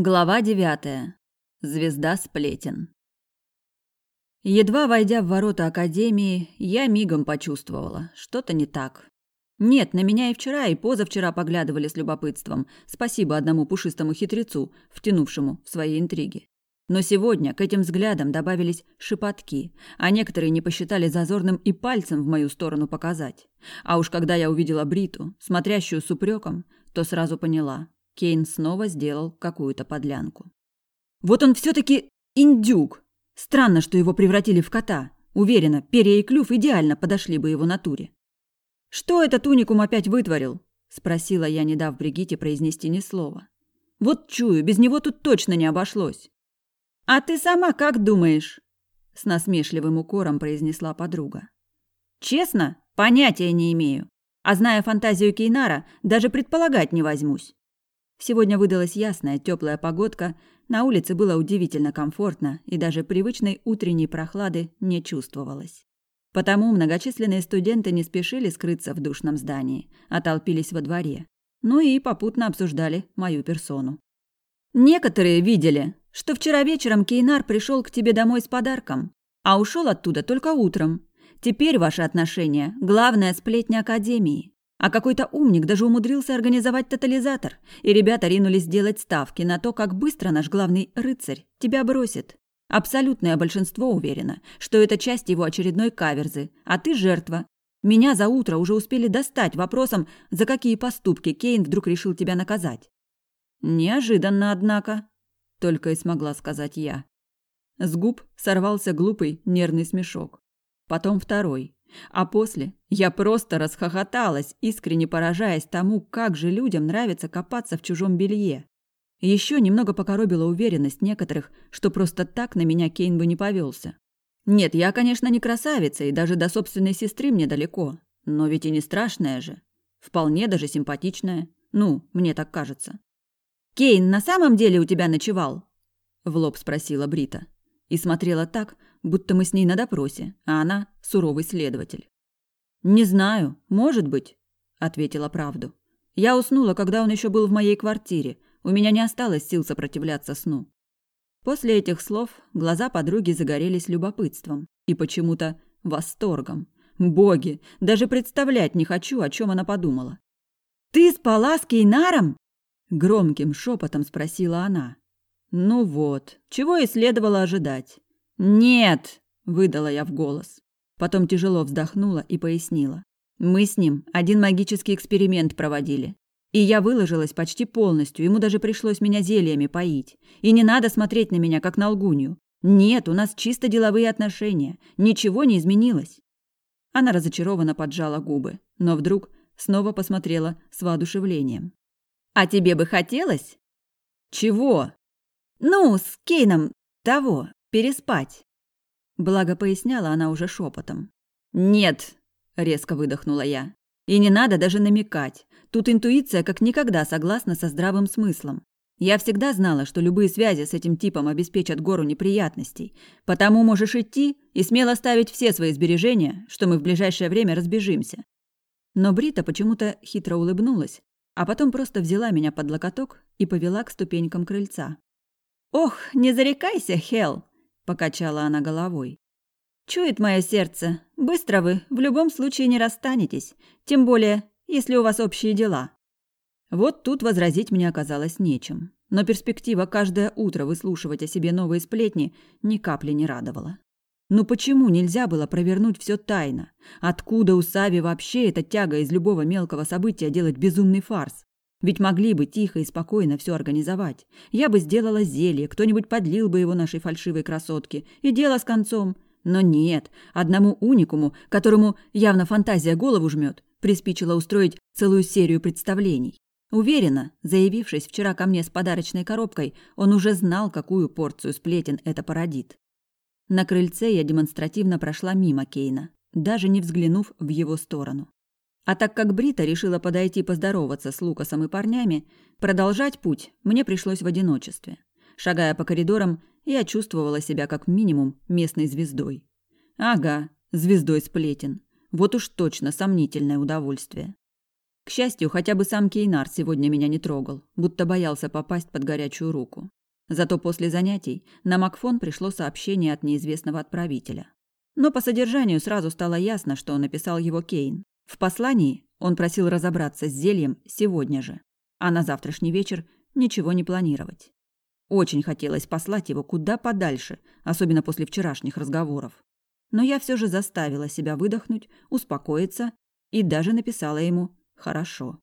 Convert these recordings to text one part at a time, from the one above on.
Глава девятая. Звезда сплетен. Едва войдя в ворота академии, я мигом почувствовала, что-то не так. Нет, на меня и вчера, и позавчера поглядывали с любопытством. Спасибо одному пушистому хитрецу, втянувшему в свои интриги. Но сегодня к этим взглядам добавились шепотки, а некоторые не посчитали зазорным и пальцем в мою сторону показать. А уж когда я увидела Бриту, смотрящую с упреком, то сразу поняла, Кейн снова сделал какую-то подлянку. Вот он все-таки индюк. Странно, что его превратили в кота. Уверена, перья и клюв идеально подошли бы его натуре. «Что этот уникум опять вытворил?» – спросила я, не дав Бригитте произнести ни слова. «Вот чую, без него тут точно не обошлось». «А ты сама как думаешь?» – с насмешливым укором произнесла подруга. «Честно, понятия не имею. А зная фантазию Кейнара, даже предполагать не возьмусь. Сегодня выдалась ясная, теплая погодка, на улице было удивительно комфортно, и даже привычной утренней прохлады не чувствовалось. Потому многочисленные студенты не спешили скрыться в душном здании, а толпились во дворе. Ну и попутно обсуждали мою персону. Некоторые видели, что вчера вечером Кейнар пришел к тебе домой с подарком, а ушел оттуда только утром. Теперь ваши отношения – главная сплетня Академии. А какой-то умник даже умудрился организовать тотализатор, и ребята ринулись делать ставки на то, как быстро наш главный рыцарь тебя бросит. Абсолютное большинство уверено, что это часть его очередной каверзы, а ты жертва. Меня за утро уже успели достать вопросом, за какие поступки Кейн вдруг решил тебя наказать. Неожиданно, однако, только и смогла сказать я. С губ сорвался глупый нервный смешок. Потом второй, а после я просто расхохоталась, искренне поражаясь тому, как же людям нравится копаться в чужом белье. Еще немного покоробила уверенность некоторых, что просто так на меня Кейн бы не повелся. Нет, я, конечно, не красавица, и даже до собственной сестры мне далеко. Но ведь и не страшная же. Вполне даже симпатичная. Ну, мне так кажется. «Кейн на самом деле у тебя ночевал?» В лоб спросила Брита. И смотрела так, будто мы с ней на допросе, а она – суровый следователь. «Не знаю, может быть», – ответила правду. «Я уснула, когда он еще был в моей квартире. У меня не осталось сил сопротивляться сну». После этих слов глаза подруги загорелись любопытством и почему-то восторгом. Боги, даже представлять не хочу, о чем она подумала. «Ты спала с Кейнаром?» Громким шепотом спросила она. Ну вот, чего и следовало ожидать. «Нет!» – выдала я в голос. Потом тяжело вздохнула и пояснила. «Мы с ним один магический эксперимент проводили. И я выложилась почти полностью, ему даже пришлось меня зельями поить. И не надо смотреть на меня, как на лгунью. Нет, у нас чисто деловые отношения. Ничего не изменилось». Она разочарованно поджала губы, но вдруг снова посмотрела с воодушевлением. «А тебе бы хотелось?» «Чего?» «Ну, с Кейном того, переспать. Благо поясняла она уже шепотом. Нет, резко выдохнула я. И не надо даже намекать. Тут интуиция как никогда согласна со здравым смыслом. Я всегда знала, что любые связи с этим типом обеспечат гору неприятностей. Потому можешь идти и смело ставить все свои сбережения, что мы в ближайшее время разбежимся. Но Брита почему-то хитро улыбнулась, а потом просто взяла меня под локоток и повела к ступенькам крыльца. «Ох, не зарекайся, Хел!» Покачала она головой. Чует мое сердце, быстро вы в любом случае не расстанетесь, тем более, если у вас общие дела. Вот тут возразить мне оказалось нечем, но перспектива каждое утро выслушивать о себе новые сплетни ни капли не радовала. Ну почему нельзя было провернуть все тайно? Откуда у Сави вообще эта тяга из любого мелкого события делать безумный фарс? Ведь могли бы тихо и спокойно все организовать. Я бы сделала зелье, кто-нибудь подлил бы его нашей фальшивой красотке, и дело с концом. Но нет, одному уникуму, которому явно фантазия голову жмет, приспичило устроить целую серию представлений. Уверена, заявившись вчера ко мне с подарочной коробкой, он уже знал, какую порцию сплетен это породит. На крыльце я демонстративно прошла мимо Кейна, даже не взглянув в его сторону. А так как Брита решила подойти поздороваться с Лукасом и парнями, продолжать путь мне пришлось в одиночестве. Шагая по коридорам, я чувствовала себя как минимум местной звездой. Ага, звездой сплетен. Вот уж точно сомнительное удовольствие. К счастью, хотя бы сам Кейнар сегодня меня не трогал, будто боялся попасть под горячую руку. Зато после занятий на Макфон пришло сообщение от неизвестного отправителя. Но по содержанию сразу стало ясно, что написал его Кейн. В послании он просил разобраться с зельем сегодня же, а на завтрашний вечер ничего не планировать. Очень хотелось послать его куда подальше, особенно после вчерашних разговоров. Но я все же заставила себя выдохнуть, успокоиться и даже написала ему «хорошо».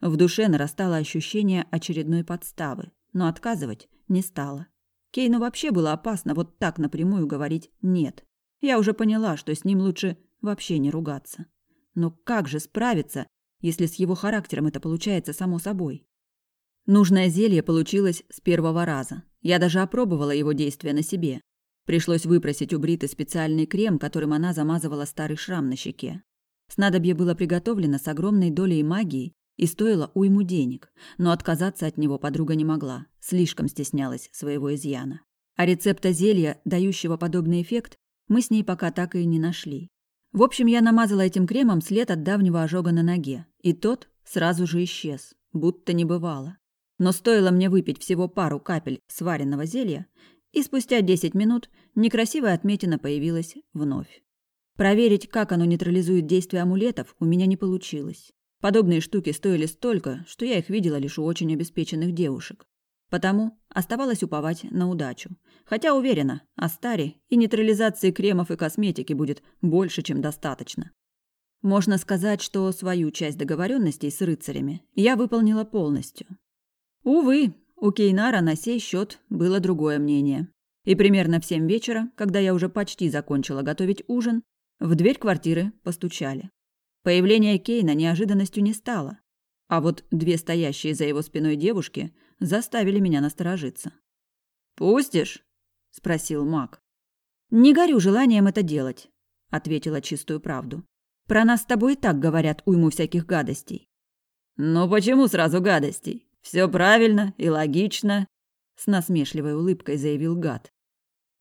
В душе нарастало ощущение очередной подставы, но отказывать не стала. Кейну вообще было опасно вот так напрямую говорить «нет». Я уже поняла, что с ним лучше вообще не ругаться. Но как же справиться, если с его характером это получается само собой? Нужное зелье получилось с первого раза. Я даже опробовала его действие на себе. Пришлось выпросить у Бриты специальный крем, которым она замазывала старый шрам на щеке. Снадобье было приготовлено с огромной долей магии и стоило уйму денег, но отказаться от него подруга не могла, слишком стеснялась своего изъяна. А рецепта зелья, дающего подобный эффект, мы с ней пока так и не нашли. В общем, я намазала этим кремом след от давнего ожога на ноге, и тот сразу же исчез, будто не бывало. Но стоило мне выпить всего пару капель сваренного зелья, и спустя 10 минут некрасивая отметина появилась вновь. Проверить, как оно нейтрализует действие амулетов, у меня не получилось. Подобные штуки стоили столько, что я их видела лишь у очень обеспеченных девушек. Потому оставалось уповать на удачу. Хотя уверена, о старе и нейтрализации кремов и косметики будет больше, чем достаточно. Можно сказать, что свою часть договоренностей с рыцарями я выполнила полностью. Увы, у Кейнара на сей счет было другое мнение. И примерно в семь вечера, когда я уже почти закончила готовить ужин, в дверь квартиры постучали. Появление Кейна неожиданностью не стало, а вот две стоящие за его спиной девушки заставили меня насторожиться. «Пустишь?» – спросил маг. «Не горю желанием это делать», – ответила чистую правду. «Про нас с тобой и так говорят уйму всяких гадостей». «Ну почему сразу гадостей? Все правильно и логично», – с насмешливой улыбкой заявил гад.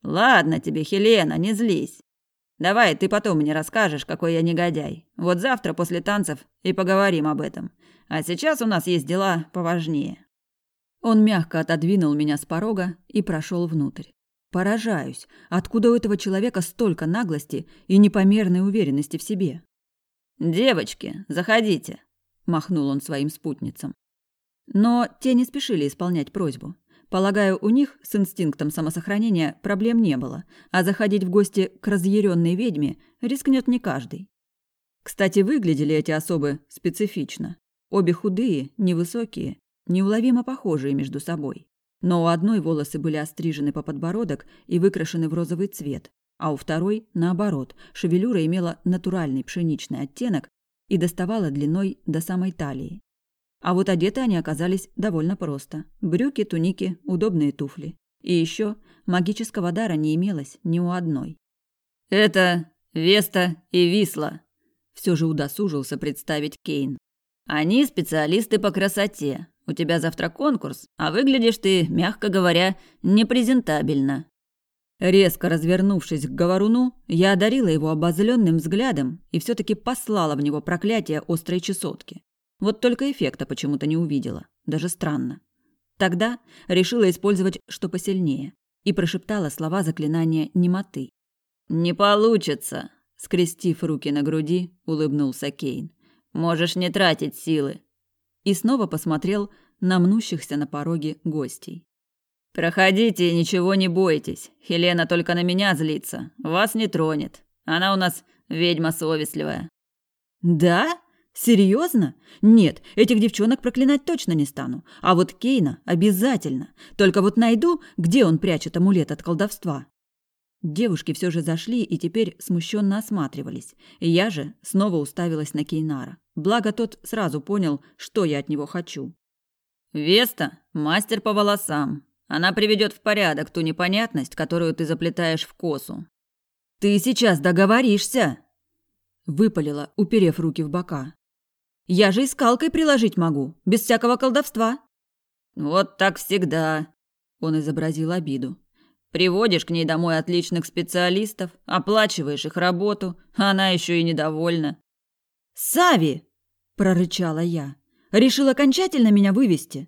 «Ладно тебе, Хелена, не злись. Давай ты потом мне расскажешь, какой я негодяй. Вот завтра после танцев и поговорим об этом. А сейчас у нас есть дела поважнее. Он мягко отодвинул меня с порога и прошел внутрь. Поражаюсь, откуда у этого человека столько наглости и непомерной уверенности в себе. Девочки, заходите, махнул он своим спутницам. Но те не спешили исполнять просьбу. Полагаю, у них с инстинктом самосохранения проблем не было, а заходить в гости к разъяренной ведьме рискнет не каждый. Кстати, выглядели эти особы специфично. Обе худые, невысокие, неуловимо похожие между собой. Но у одной волосы были острижены по подбородок и выкрашены в розовый цвет, а у второй, наоборот, шевелюра имела натуральный пшеничный оттенок и доставала длиной до самой талии. А вот одеты они оказались довольно просто. Брюки, туники, удобные туфли. И еще магического дара не имелось ни у одной. «Это Веста и Висла», – все же удосужился представить Кейн. «Они специалисты по красоте. У тебя завтра конкурс, а выглядишь ты, мягко говоря, непрезентабельно». Резко развернувшись к говоруну, я одарила его обозленным взглядом и все таки послала в него проклятие острой чесотки. Вот только эффекта почему-то не увидела. Даже странно. Тогда решила использовать что посильнее и прошептала слова заклинания немоты. «Не получится!» Скрестив руки на груди, улыбнулся Кейн. «Можешь не тратить силы!» И снова посмотрел на мнущихся на пороге гостей. «Проходите ничего не бойтесь. Хелена только на меня злится. Вас не тронет. Она у нас ведьма совестливая». «Да?» Серьезно? Нет, этих девчонок проклинать точно не стану. А вот Кейна обязательно. Только вот найду, где он прячет амулет от колдовства. Девушки все же зашли и теперь смущенно осматривались. Я же снова уставилась на Кейнара. Благо тот сразу понял, что я от него хочу. «Веста – мастер по волосам. Она приведет в порядок ту непонятность, которую ты заплетаешь в косу». «Ты сейчас договоришься!» – выпалила, уперев руки в бока. Я же и скалкой приложить могу, без всякого колдовства. Вот так всегда, он изобразил обиду. Приводишь к ней домой отличных специалистов, оплачиваешь их работу, а она еще и недовольна. Сави! прорычала я. Решил окончательно меня вывести.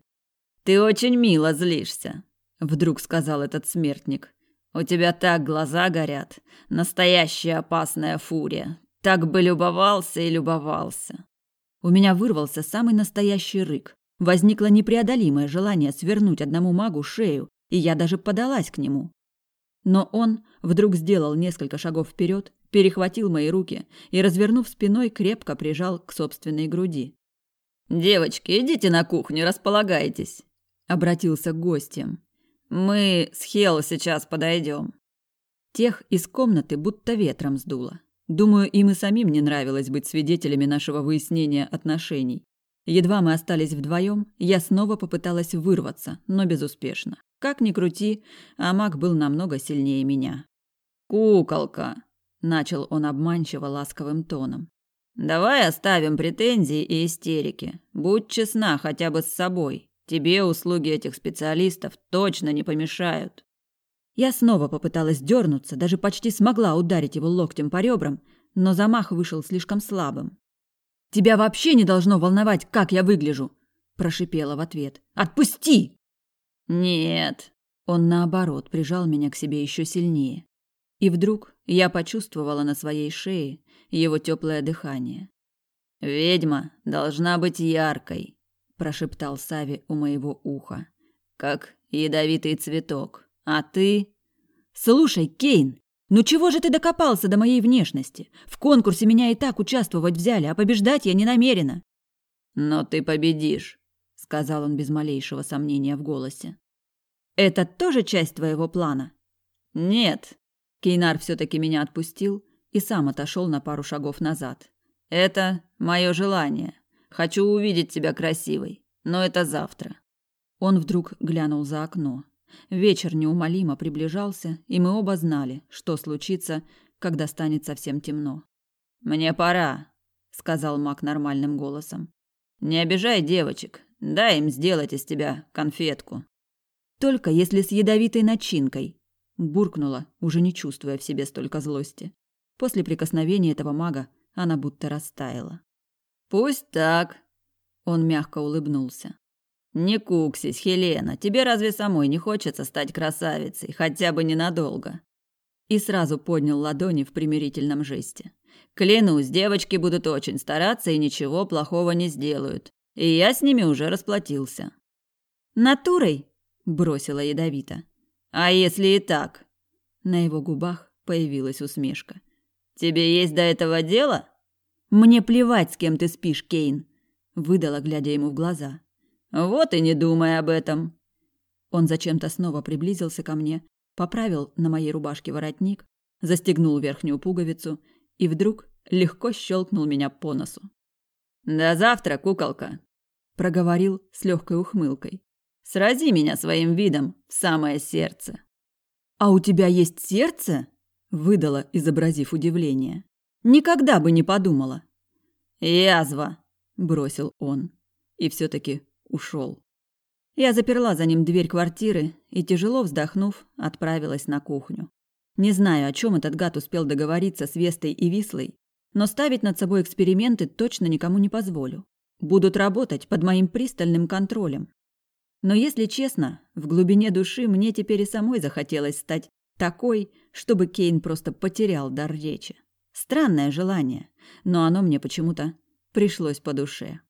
Ты очень мило злишься, вдруг сказал этот смертник. У тебя так глаза горят, настоящая опасная фурия. Так бы любовался и любовался. У меня вырвался самый настоящий рык. Возникло непреодолимое желание свернуть одному магу шею, и я даже подалась к нему. Но он вдруг сделал несколько шагов вперед, перехватил мои руки и, развернув спиной, крепко прижал к собственной груди. «Девочки, идите на кухню, располагайтесь», — обратился к гостям. «Мы с Хел сейчас подойдем». Тех из комнаты будто ветром сдуло. Думаю, им и самим не нравилось быть свидетелями нашего выяснения отношений. Едва мы остались вдвоем, я снова попыталась вырваться, но безуспешно. Как ни крути, а маг был намного сильнее меня. «Куколка!» – начал он обманчиво ласковым тоном. «Давай оставим претензии и истерики. Будь честна хотя бы с собой. Тебе услуги этих специалистов точно не помешают». Я снова попыталась дернуться, даже почти смогла ударить его локтем по ребрам, но замах вышел слишком слабым. «Тебя вообще не должно волновать, как я выгляжу!» – прошипела в ответ. «Отпусти!» «Нет». Он, наоборот, прижал меня к себе еще сильнее. И вдруг я почувствовала на своей шее его теплое дыхание. «Ведьма должна быть яркой», – прошептал Сави у моего уха. «Как ядовитый цветок. А ты...» «Слушай, Кейн, ну чего же ты докопался до моей внешности? В конкурсе меня и так участвовать взяли, а побеждать я не намерена». «Но ты победишь», сказал он без малейшего сомнения в голосе. Это тоже часть твоего плана? Нет. Кейнар все таки меня отпустил и сам отошел на пару шагов назад. Это мое желание. Хочу увидеть тебя красивой, но это завтра. Он вдруг глянул за окно. Вечер неумолимо приближался, и мы оба знали, что случится, когда станет совсем темно. Мне пора, сказал Мак нормальным голосом. Не обижай девочек, Дай им сделать из тебя конфетку. Только если с ядовитой начинкой, буркнула, уже не чувствуя в себе столько злости. После прикосновения этого мага она будто растаяла. Пусть так, он мягко улыбнулся. Не куксись, Хелена, тебе разве самой не хочется стать красавицей, хотя бы ненадолго? И сразу поднял ладони в примирительном жесте. Клянусь, девочки будут очень стараться и ничего плохого не сделают. И я с ними уже расплатился. Натурой, бросила ядовито. А если и так? На его губах появилась усмешка. Тебе есть до этого дело? Мне плевать, с кем ты спишь, Кейн, выдала, глядя ему в глаза. Вот и не думай об этом. Он зачем-то снова приблизился ко мне, поправил на моей рубашке воротник, застегнул верхнюю пуговицу и вдруг легко щелкнул меня по носу. До завтра, куколка проговорил с легкой ухмылкой. Срази меня своим видом в самое сердце. А у тебя есть сердце? выдала, изобразив удивление. Никогда бы не подумала. Язва, бросил он и все таки ушел. Я заперла за ним дверь квартиры и тяжело вздохнув, отправилась на кухню. Не знаю, о чем этот гад успел договориться с Вестой и Вислой, но ставить над собой эксперименты точно никому не позволю будут работать под моим пристальным контролем. Но если честно, в глубине души мне теперь и самой захотелось стать такой, чтобы Кейн просто потерял дар речи. Странное желание, но оно мне почему-то пришлось по душе.